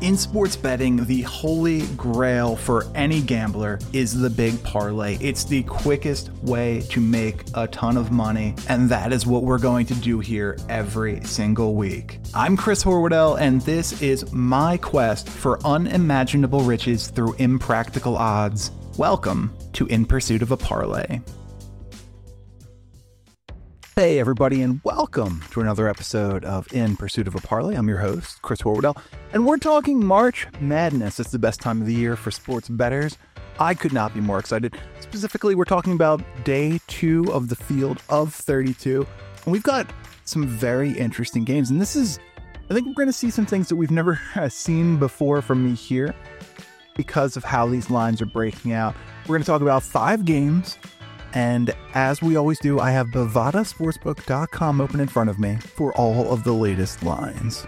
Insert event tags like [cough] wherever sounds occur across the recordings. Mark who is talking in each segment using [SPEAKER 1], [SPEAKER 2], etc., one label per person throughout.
[SPEAKER 1] In sports betting, the holy grail for any gambler is the big parlay. It's the quickest way to make a ton of money, and that is what we're going to do here every single week. I'm Chris Horwoodell, and this is my quest for unimaginable riches through impractical odds. Welcome to In Pursuit of a Parlay. Hey, everybody, and welcome to another episode of In Pursuit of a Parlay. I'm your host, Chris Horwoodell, and we're talking March Madness. It's the best time of the year for sports bettors. I could not be more excited. Specifically, we're talking about day two of the field of 32, and we've got some very interesting games. And this is, I think we're going to see some things that we've never [laughs] uh, seen before from me here because of how these lines are breaking out. We're going to talk about five games and as we always do, I have BovadaSportsbook.com open in front of me for all of the latest lines.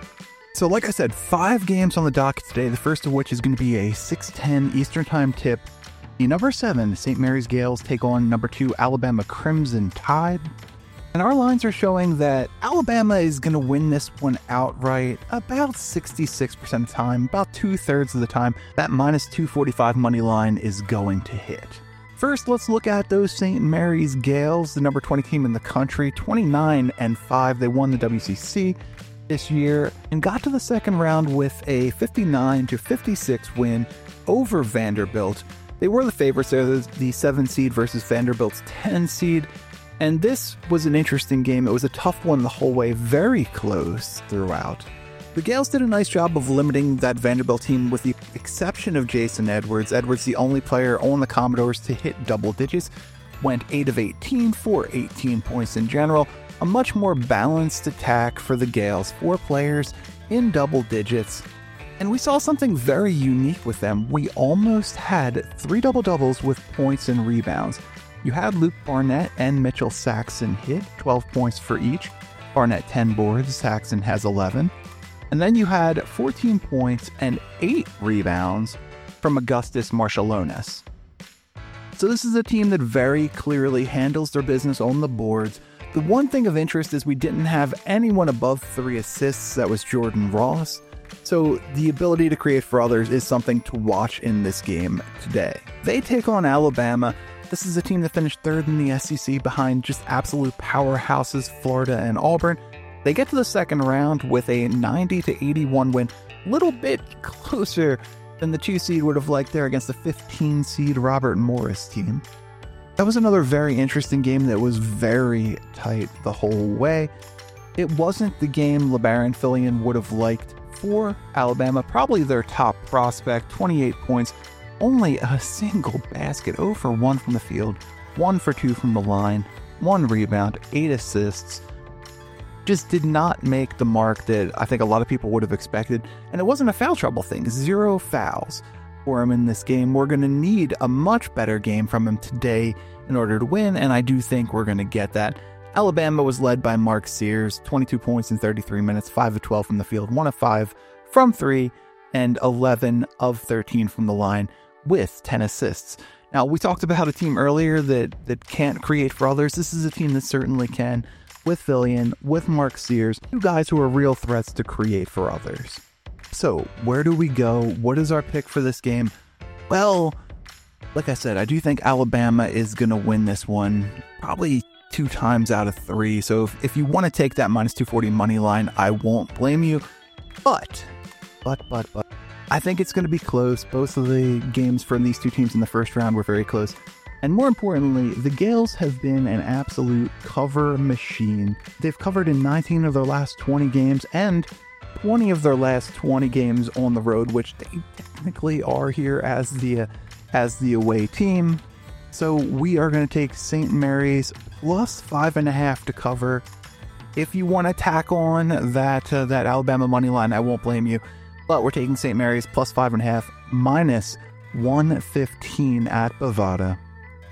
[SPEAKER 1] So, like I said, five games on the docket today, the first of which is going to be a 610 Eastern Time tip. The number seven, St. Mary's Gales, take on number two, Alabama Crimson Tide. And our lines are showing that Alabama is going to win this one outright about 66% of the time, about two thirds of the time. That minus 245 money line is going to hit. First, let's look at those St. Mary's Gales, the number 20 team in the country, 29 and 5. They won the WCC this year and got to the second round with a 59 to 56 win over Vanderbilt. They were the favorites. They're the 7 seed versus Vanderbilt's 10 seed. And this was an interesting game. It was a tough one the whole way, very close throughout. The Gales did a nice job of limiting that Vanderbilt team with the exception of Jason Edwards. Edwards, the only player on the Commodores to hit double digits, went 8 of 18 for 18 points in general. A much more balanced attack for the Gales, four players in double digits. And we saw something very unique with them. We almost had three double doubles with points and rebounds. You had Luke Barrett and Mitchell Saxen hit 12 points for each. Barrett 10 boards, Saxen has 11. And then you had 14 points and 8 rebounds from Augustas Marciulionis. So this is a team that very clearly handles their business on the boards. The one thing of interest is we didn't have anyone above 3 assists, that was Jordan Ross. So the ability to create for others is something to watch in this game today. They take on Alabama. This is a team that finished third in the SEC behind just absolute powerhouses Florida and Auburn. They get to the second round with a 90 to 81 win, a little bit closer than the two seed would have liked there against the 15 seed Robert Morris team. That was another very interesting game that was very tight the whole way. It wasn't the game Labaron Philon would have liked for Alabama, probably their top prospect, 28 points, only a single basket, 0 for 1 from the field, 1 for 2 from the line, 1 rebound, 8 assists just did not make the mark that I think a lot of people would have expected. And it wasn't a foul trouble thing, zero fouls for him in this game. We're going to need a much better game from him today in order to win, and I do think we're going to get that. Alabama was led by Mark Sears, 22 points in 33 minutes, 5 of 12 from the field, 1 of 5 from 3, and 11 of 13 from the line with 10 assists. Now, we talked about a team earlier that, that can't create for others. This is a team that certainly can with Philon, with Mark Sears, two guys who are real threats to create for others. So, where do we go? What is our pick for this game? Well, like I said, I do think Alabama is going to win this one probably two times out of three. So, if, if you want to take that minus 240 money line, I won't blame you. But, but, but, but, I think it's going to be close. Both of the games from these two teams in the first round were very close. And more importantly, the Gales have been an absolute cover machine. They've covered in 19 of their last 20 games and 20 of their last 20 games on the road, which they technically are here as the as the away team. So we are going to take St. Mary's plus five and a half to cover. If you want to tack on that uh, that Alabama money line, I won't blame you. But we're taking St. Mary's plus five and a half minus 115 at Bovada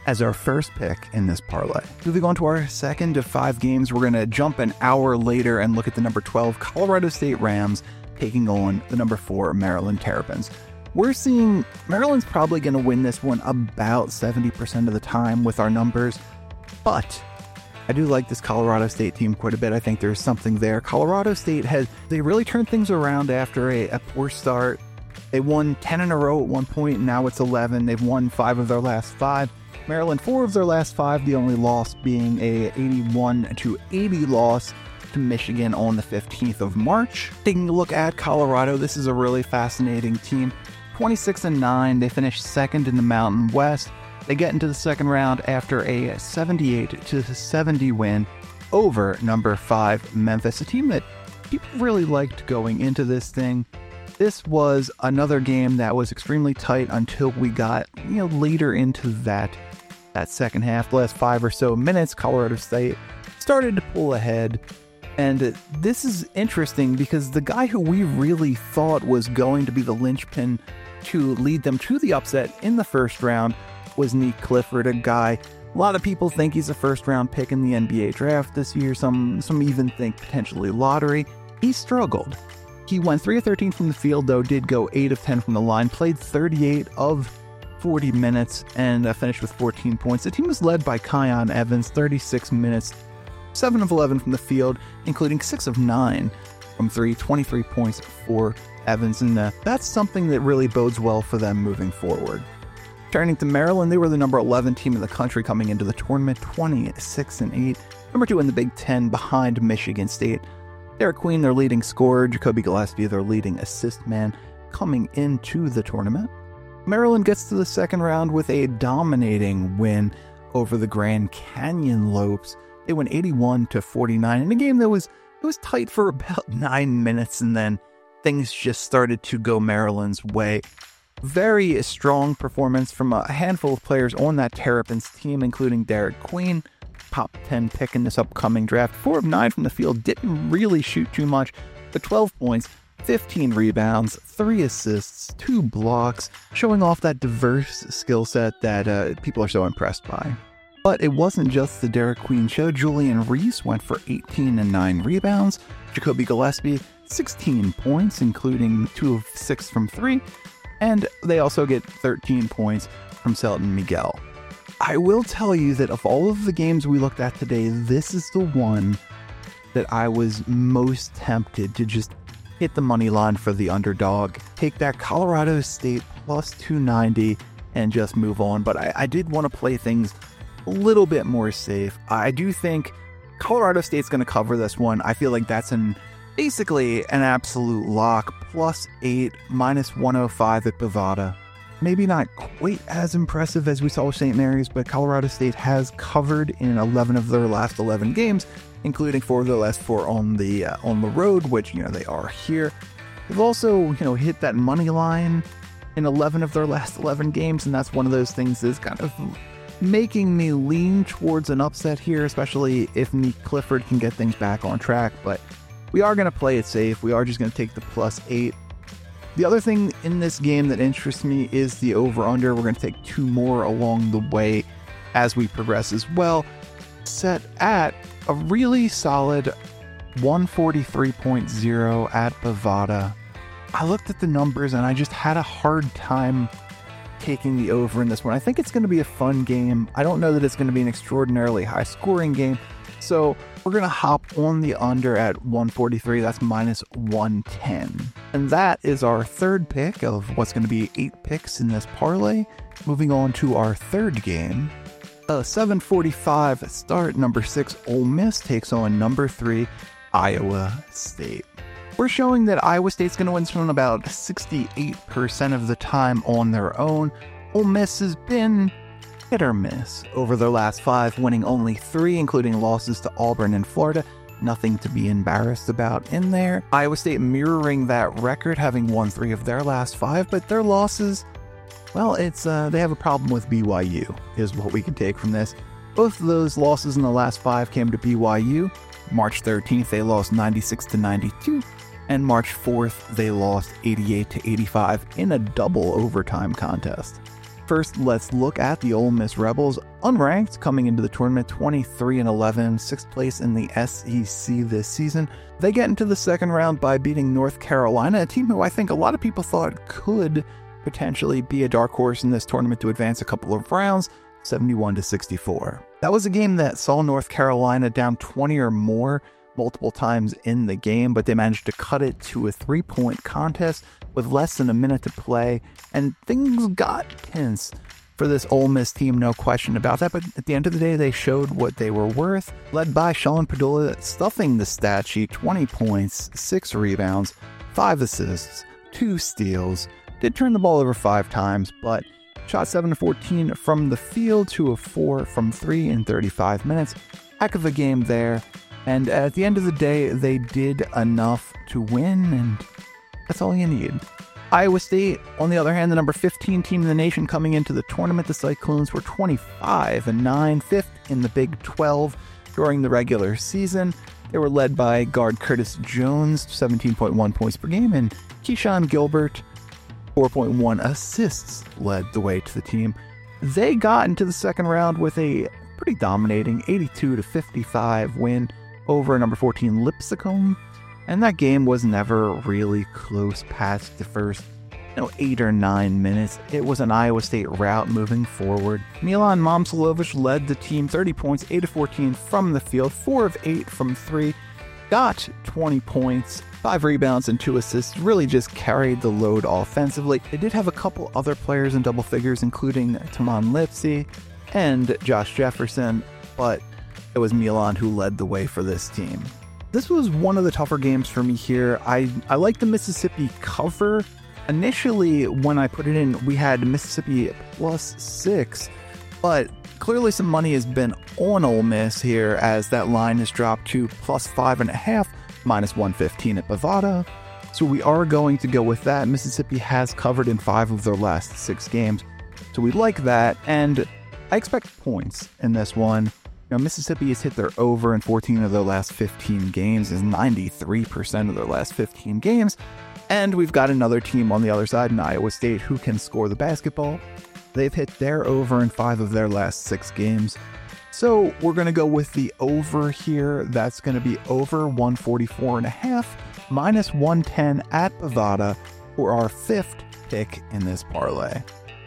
[SPEAKER 1] as our first pick in this parlay. Moving on to our second of five games, we're going to jump an hour later and look at the number 12 Colorado State Rams taking on the number 4 Maryland Terrapins. We're seeing Maryland's probably going to win this one about 70% of the time with our numbers, but I do like this Colorado State team quite a bit. I think there's something there. Colorado State has, they really turned things around after a, a poor start They won 10 in a row at one point, and now it's 11. They've won five of their last five. Maryland, four of their last five, the only loss being a 81 to 80 loss to Michigan on the 15th of March. Taking a look at Colorado, this is a really fascinating team. 26 and 9, they finished second in the Mountain West. They get into the second round after a 78 to 70 win over number 5 Memphis, a team that people really liked going into this thing. This was another game that was extremely tight until we got, you know, later into that that second half. The last 5 or so minutes, Colorado State started to pull ahead. And this is interesting because the guy who we really thought was going to be the linchpin to lead them to the upset in the first round was Nique Clifford, a guy a lot of people think he's a first round pick in the NBA draft this year. Some some even think potentially lottery. He struggled. He went 3 of 13 from the field though, did go 8 of 10 from the line, played 38 of 40 minutes and uh, finished with 14 points. The team was led by Kyan Evans, 36 minutes, 7 of 11 from the field, including 6 of 9 from 3, 23 points for Evans, and uh, that's something that really bodes well for them moving forward. Turning to Maryland, they were the number 11 team in the country coming into the tournament, 26 and 8. Number 2 in the Big 10 behind Michigan State. Derek Queen, their leading scorer, Ja'Kobi Gillespie, their leading assist man, coming into the tournament. Maryland gets to the second round with a dominating win over the Grand Canyon Lopes. They went 81 to 49 in a game that was it was tight for [laughs] about 9 minutes and then things just started to go Maryland's way very strong performance from a handful of players on that Terrapins team, including Derek Queen, top 10 pick in this upcoming draft. Four of nine from the field, didn't really shoot too much, but 12 points, 15 rebounds, three assists, two blocks, showing off that diverse skill set that uh, people are so impressed by. But it wasn't just the Derek Queen show. Julian Reese went for 18 and 9 rebounds. Ja'Kobi Gillespie, 16 points, including two of six from three and they also get 13 points from Selton Miguel. I will tell you that of all of the games we looked at today, this is the one that I was most tempted to just hit the money line for the underdog, take that Colorado State plus 290 and just move on. But I, I did want to play things a little bit more safe. I do think Colorado State's going to cover this one. I feel like that's an basically an absolute lock, plus 8, minus 105 at Bovada. Maybe not quite as impressive as we saw with St. Mary's, but Colorado State has covered in 11 of their last 11 games, including four of their last four on the uh, on the road, which you know they are here. They've also you know hit that money line in 11 of their last 11 games, and that's one of those things that's kind of making me lean towards an upset here, especially if Nique Clifford can get things back on track. But we are going to play it safe. We are just going to take the plus eight. The other thing in this game that interests me is the over under. We're going to take two more along the way as we progress as well. Set at a really solid 143.0 at Bovada. I looked at the numbers and I just had a hard time taking the over in this one. I think it's going to be a fun game. I don't know that it's going to be an extraordinarily high scoring game. So we're going to hop on the under at 143. That's minus 110. And that is our third pick of what's going to be eight picks in this parlay. Moving on to our third game. Uh, A 745 start, number six, Ole Miss takes on number three, Iowa State. We're showing that Iowa State's going to win from about 68% of the time on their own. Ole Miss has been hit or miss over their last five, winning only three, including losses to Auburn and Florida. Nothing to be embarrassed about in there. Iowa State mirroring that record, having won three of their last five, but their losses, well, it's uh, they have a problem with BYU, is what we can take from this. Both of those losses in the last five came to BYU. March 13th, they lost 96 to 92, and March 4th, they lost 88 to 85 in a double overtime contest. First, let's look at the Ole Miss Rebels, unranked coming into the tournament 23 and 11, sixth place in the SEC this season. They get into the second round by beating North Carolina, a team who I think a lot of people thought could potentially be a dark horse in this tournament to advance a couple of rounds, 71 to 64. That was a game that saw North Carolina down 20 or more multiple times in the game, but they managed to cut it to a three point contest with less than a minute to play, and things got tense for this Ole Miss team, no question about that. But at the end of the day, they showed what they were worth, led by Sean Pedulla stuffing the stat sheet 20 points, six rebounds, five assists, two steals. Did turn the ball over five times, but shot 7 to 14 from the field to a 4 from 3 in 35 minutes. Heck of a game there. And at the end of the day, they did enough to win, and that's all you need. Iowa State, on the other hand, the number 15 team in the nation coming into the tournament, the Cyclones were 25 and 9, fifth in the Big 12 during the regular season. They were led by guard Curtis Jones, 17.1 points per game, and Keshon Gilbert, 4.1 assists, led the way to the team. They got into the second round with a pretty dominating 82 to 55 win over number 14 Lipscomb and that game was never really close past the first you know, eight or nine minutes. It was an Iowa State route moving forward. Milan Momcilovic led the team 30 points, 8 of 14 from the field, 4 of 8 from 3, got 20 points, 5 rebounds, and 2 assists. Really just carried the load offensively. They did have a couple other players in double figures, including Tamin Lipsey and Josh Jefferson, but it was Milan who led the way for this team. This was one of the tougher games for me here. I, I like the Mississippi cover. Initially, when I put it in, we had Mississippi plus six, but clearly some money has been on Ole Miss here as that line has dropped to plus five and a half, minus 115 at Bovada. So we are going to go with that. Mississippi has covered in five of their last six games. So we like that. And I expect points in this one. Now, Mississippi has hit their over in 14 of their last 15 games, is 93% of their last 15 games. And we've got another team on the other side in Iowa State who can score the basketball. They've hit their over in five of their last six games. So we're going to go with the over here. That's going to be over 144 and a half minus 110 at Bovada for our fifth pick in this parlay.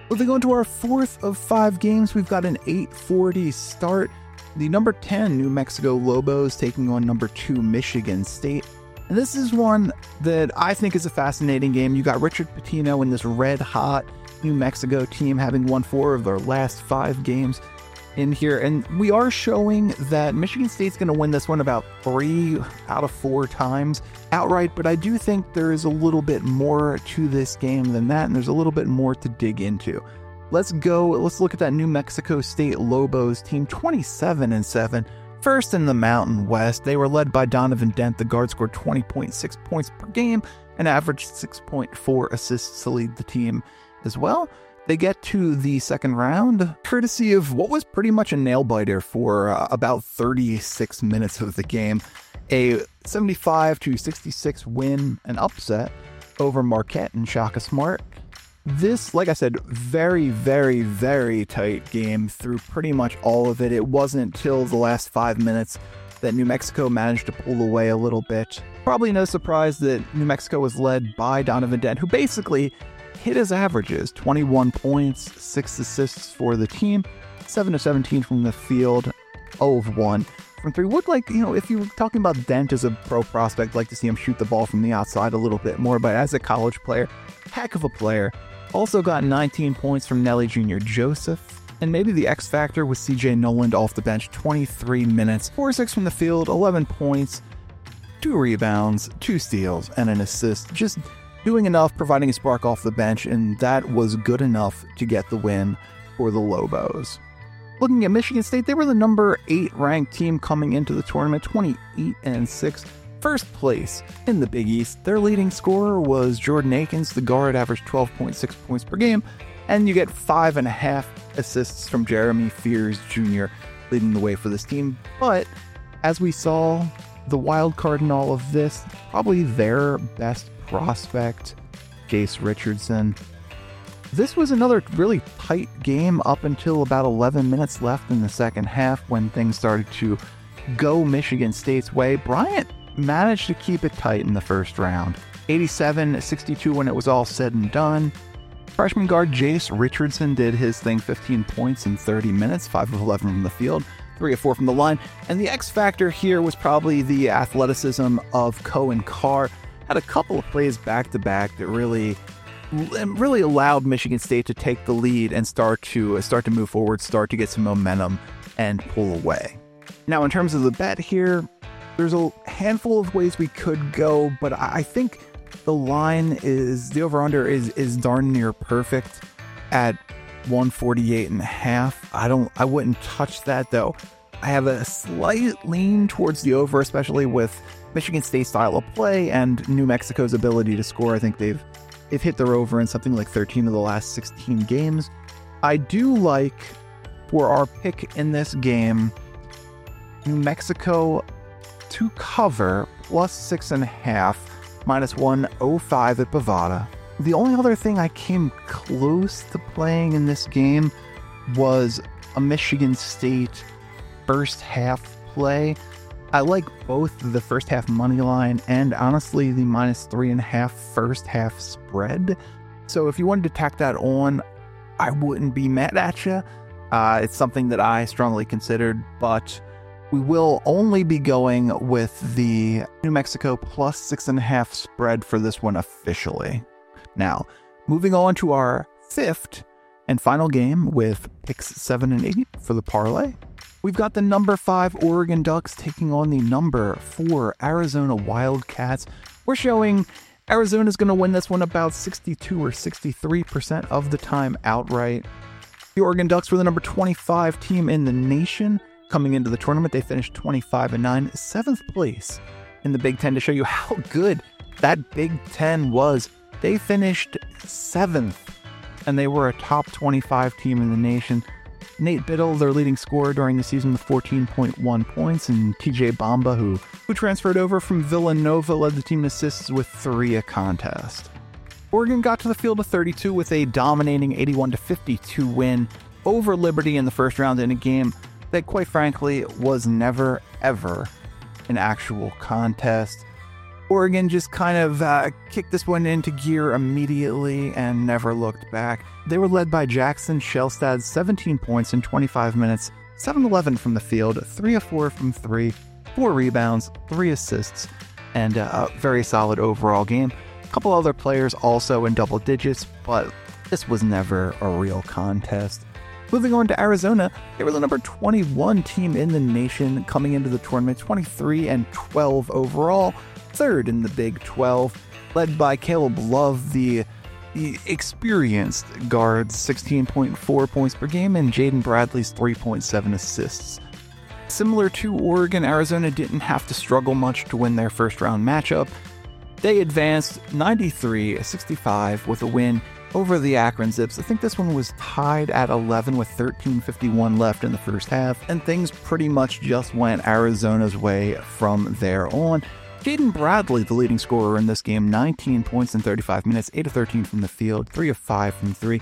[SPEAKER 1] Moving on to our fourth of five games, we've got an 840 start. The number 10 New Mexico Lobos taking on number 2 Michigan State. And this is one that I think is a fascinating game. You got Richard Pitino in this red hot New Mexico team having won four of their last five games in here. And we are showing that Michigan State's going to win this one about three out of four times outright. But I do think there is a little bit more to this game than that. And there's a little bit more to dig into. Let's go. Let's look at that New Mexico State Lobos team 27 and 7. First in the Mountain West, they were led by Donovan Dent. The guard scored 20.6 points per game and averaged 6.4 assists to lead the team as well. They get to the second round, courtesy of what was pretty much a nail biter for uh, about 36 minutes of the game. A 75 to 66 win, an upset over Marquette and Shaka Smart this, like I said, very, very, very tight game through pretty much all of it. It wasn't till the last five minutes that New Mexico managed to pull away a little bit. Probably no surprise that New Mexico was led by Donovan Dent, who basically hit his averages 21 points, 6 assists for the team, 7 to 17 from the field, 0 of 1 from 3. Would like, you know, if you were talking about Dent as a pro prospect, like to see him shoot the ball from the outside a little bit more, but as a college player, heck of a player. Also got 19 points from Nelly Junior Joseph. And maybe the X factor was CJ Noland off the bench, 23 minutes, 4 6 from the field, 11 points, 2 rebounds, 2 steals, and an assist. Just doing enough, providing a spark off the bench, and that was good enough to get the win for the Lobos. Looking at Michigan State, they were the number 8 ranked team coming into the tournament, 28 and 6 first place in the Big East. Their leading scorer was Jordan Akins. The guard averaged 12.6 points per game, and you get five and a half assists from Jeremy Fears Jr. leading the way for this team. But as we saw, the wild card in all of this, probably their best prospect, Jase Richardson. This was another really tight game up until about 11 minutes left in the second half when things started to go Michigan State's way. Bryant managed to keep it tight in the first round. 87 62 when it was all said and done. Freshman guard Jase Richardson did his thing 15 points in 30 minutes, 5 of 11 from the field, three of four from the line. And the X factor here was probably the athleticism of Coen Carr. Had a couple of plays back to back that really really allowed Michigan State to take the lead and start to start to move forward, start to get some momentum and pull away. Now, in terms of the bet here, there's a handful of ways we could go, but I think the line is the over under is is darn near perfect at 148 and a half. I don't I wouldn't touch that though. I have a slight lean towards the over, especially with Michigan State style of play and New Mexico's ability to score. I think they've they've hit their over in something like 13 of the last 16 games. I do like for our pick in this game, New Mexico to cover plus six and a half, minus 105 at Bovada. The only other thing I came close to playing in this game was a Michigan State first half play. I like both the first half money line and honestly the minus three and a half first half spread. So if you wanted to tack that on, I wouldn't be mad at you. Uh, it's something that I strongly considered, but we will only be going with the New Mexico plus six and a half spread for this one officially. Now, moving on to our fifth and final game with picks seven and eight for the parlay. We've got the number five Oregon Ducks taking on the number four Arizona Wildcats. We're showing Arizona's going to win this one about 62 or 63% of the time outright. The Oregon Ducks were the number 25 team in the nation coming into the tournament. They finished 25 and 9, seventh place in the Big Ten to show you how good that Big Ten was. They finished seventh and they were a top 25 team in the nation. Nate Bittle, their leading scorer during the season with 14.1 points, and TJ Bamba, who, who transferred over from Villanova, led the team in assists with three a contest. Oregon got to the field of 32 with a dominating 81 52 win over Liberty in the first round in a game that, quite frankly, was never, ever an actual contest. Oregon just kind of uh, kicked this one into gear immediately and never looked back. They were led by Jackson Shelstad, 17 points in 25 minutes, 7 11 from the field, 3 of 4 from 3, 4 rebounds, 3 assists, and a very solid overall game. A couple other players also in double digits, but this was never a real contest. Moving on to Arizona, they were the number 21 team in the nation coming into the tournament, 23 and 12 overall third in the Big 12, led by Caleb Love, the, the experienced guards, 16.4 points per game, and Jaden Bradley's 3.7 assists. Similar to Oregon, Arizona didn't have to struggle much to win their first round matchup. They advanced 93 65 with a win over the Akron Zips. I think this one was tied at 11 with 13:51 left in the first half, and things pretty much just went Arizona's way from there on. Jaden Bradley, the leading scorer in this game, 19 points in 35 minutes, 8 of 13 from the field, 3 of 5 from 3.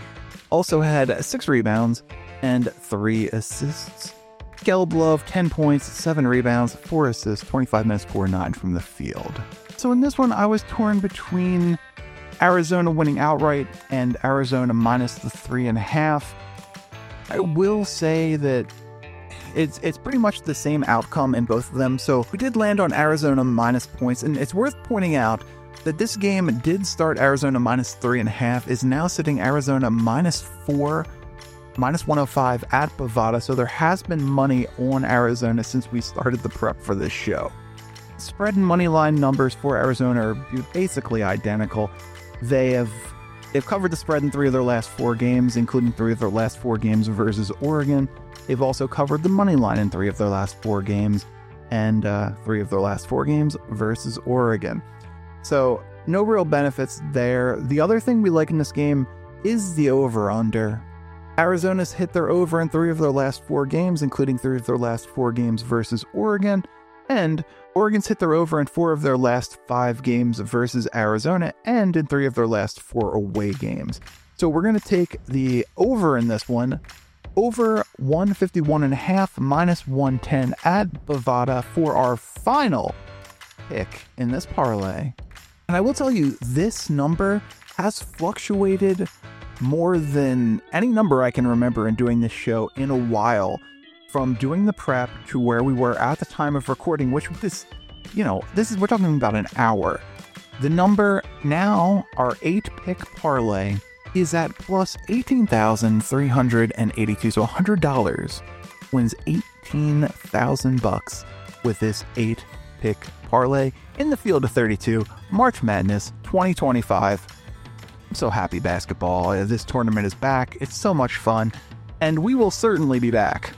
[SPEAKER 1] Also had 6 rebounds and 3 assists. Caleb Love, 10 points, 7 rebounds, 4 assists, 25 minutes, 4 9 from the field. So in this one, I was torn between Arizona winning outright and Arizona minus the 3.5. I will say that it's it's pretty much the same outcome in both of them. So we did land on Arizona minus points, and it's worth pointing out that this game did start Arizona minus three and a half, is now sitting Arizona minus four, minus 105 at Bovada. So there has been money on Arizona since we started the prep for this show. Spread and money line numbers for Arizona are basically identical. They have they've covered the spread in three of their last four games, including three of their last four games versus Oregon. They've also covered the money line in three of their last four games, and uh, three of their last four games versus Oregon. So, no real benefits there. The other thing we like in this game is the over under. Arizona's hit their over in three of their last four games, including three of their last four games versus Oregon. And Oregon's hit their over in four of their last five games versus Arizona and in three of their last four away games. So we're going to take the over in this one over 151 and a half minus 110 at Bovada for our final pick in this parlay. And I will tell you, this number has fluctuated more than any number I can remember in doing this show in a while. from doing the prep to where we were at the time of recording, which this, you know, this is, we're talking about an hour. The number now, our eight pick parlay, is at plus 18,382. So $100 wins 18,000 bucks with this eight pick parlay in the field of 32, March Madness 2025. I'm so happy basketball. This tournament is back. It's so much fun. And we will certainly be back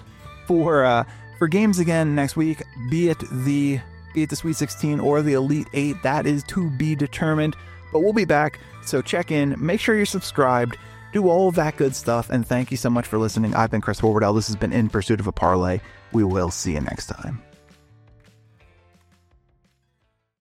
[SPEAKER 1] for uh, for games again next week, be it the be it the Sweet 16 or the Elite 8. That is to be determined. But we'll be back. So check in, make sure you're subscribed, do all that good stuff, and thank you so much for listening. I've been Chris Horwardell. This has been In Pursuit of a Parlay. We will see you next time.